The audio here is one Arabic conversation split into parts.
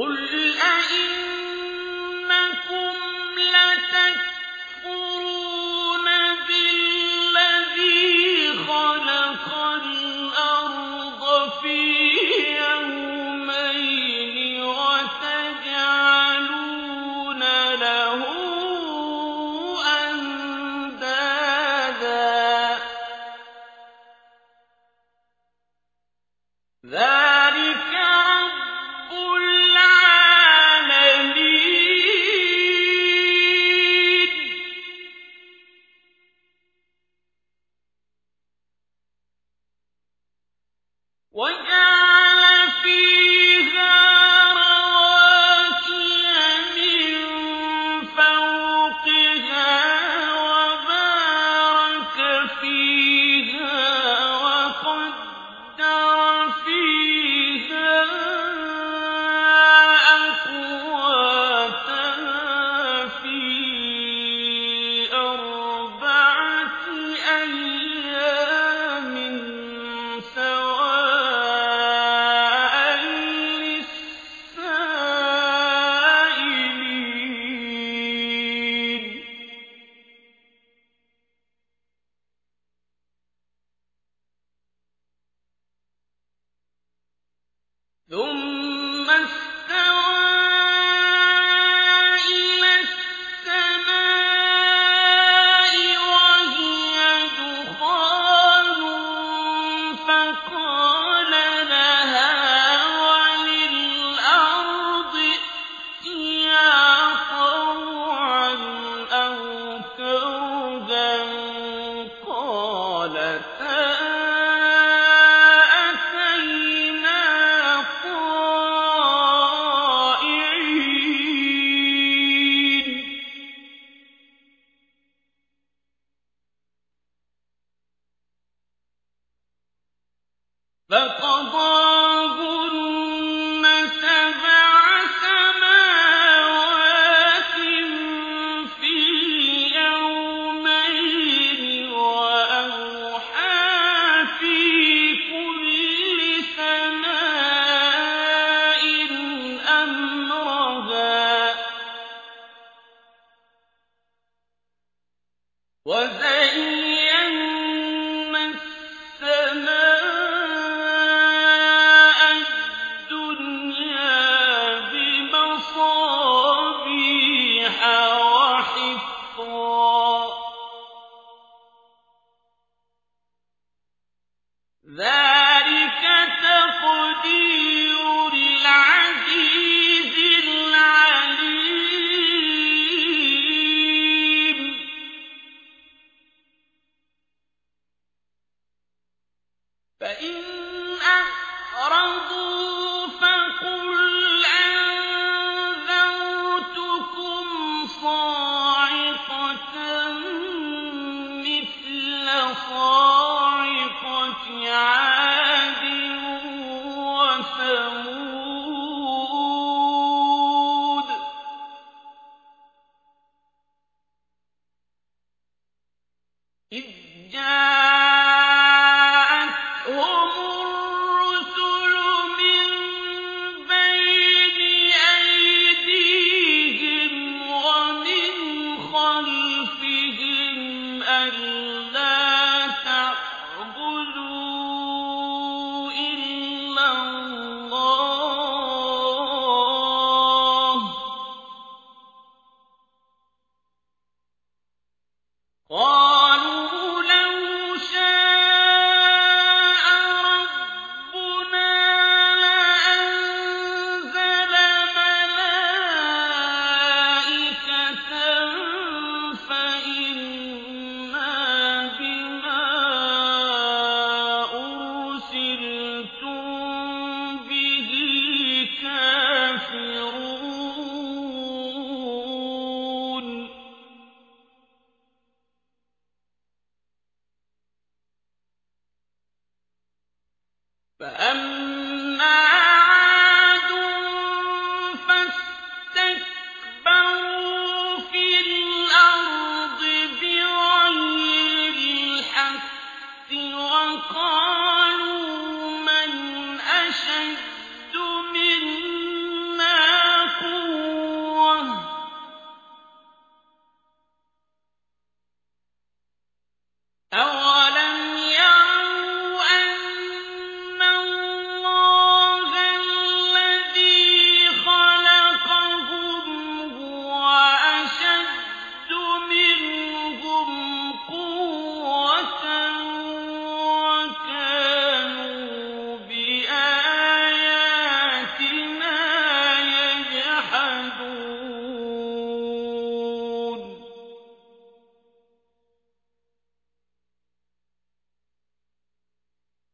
قُلْ أَئِنَّكُمْ لَتَكْفُرُونَ وَجَعَلَ فِي ثم فَقَضَىٰ فإن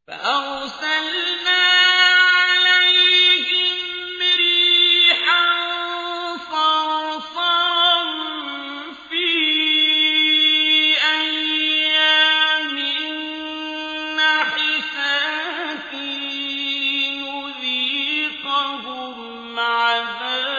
فَأَرْسَلْنَا عَلَيْهِمْ رِيحًا صَرْصَرًا فِي أَيَّامٍ نَّحِسَاتٍ لِّنُذِيقَهُمْ عَذَابَ الْهِرِيقِ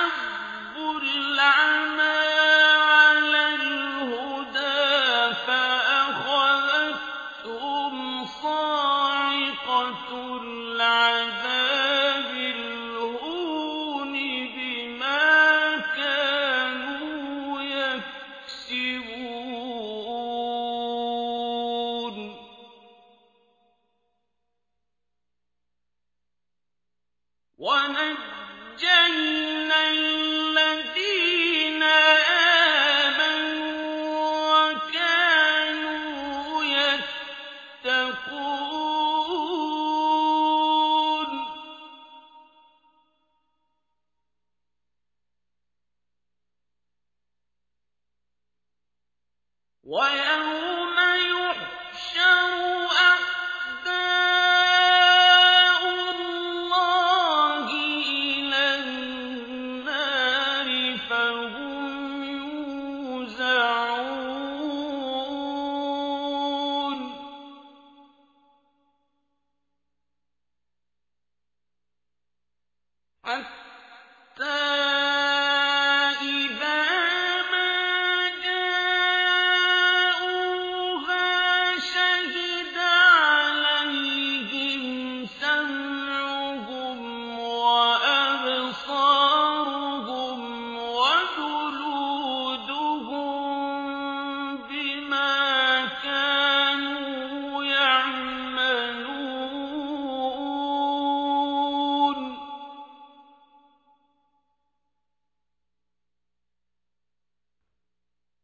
فَاسْتَحَبُّوا وَيَوْمَ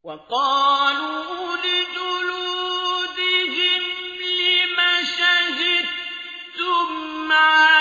وَقَالُوا لِجُلُودِهِمْ لِمَ شَهِدتُّمْ عَلَيْنَا ۖ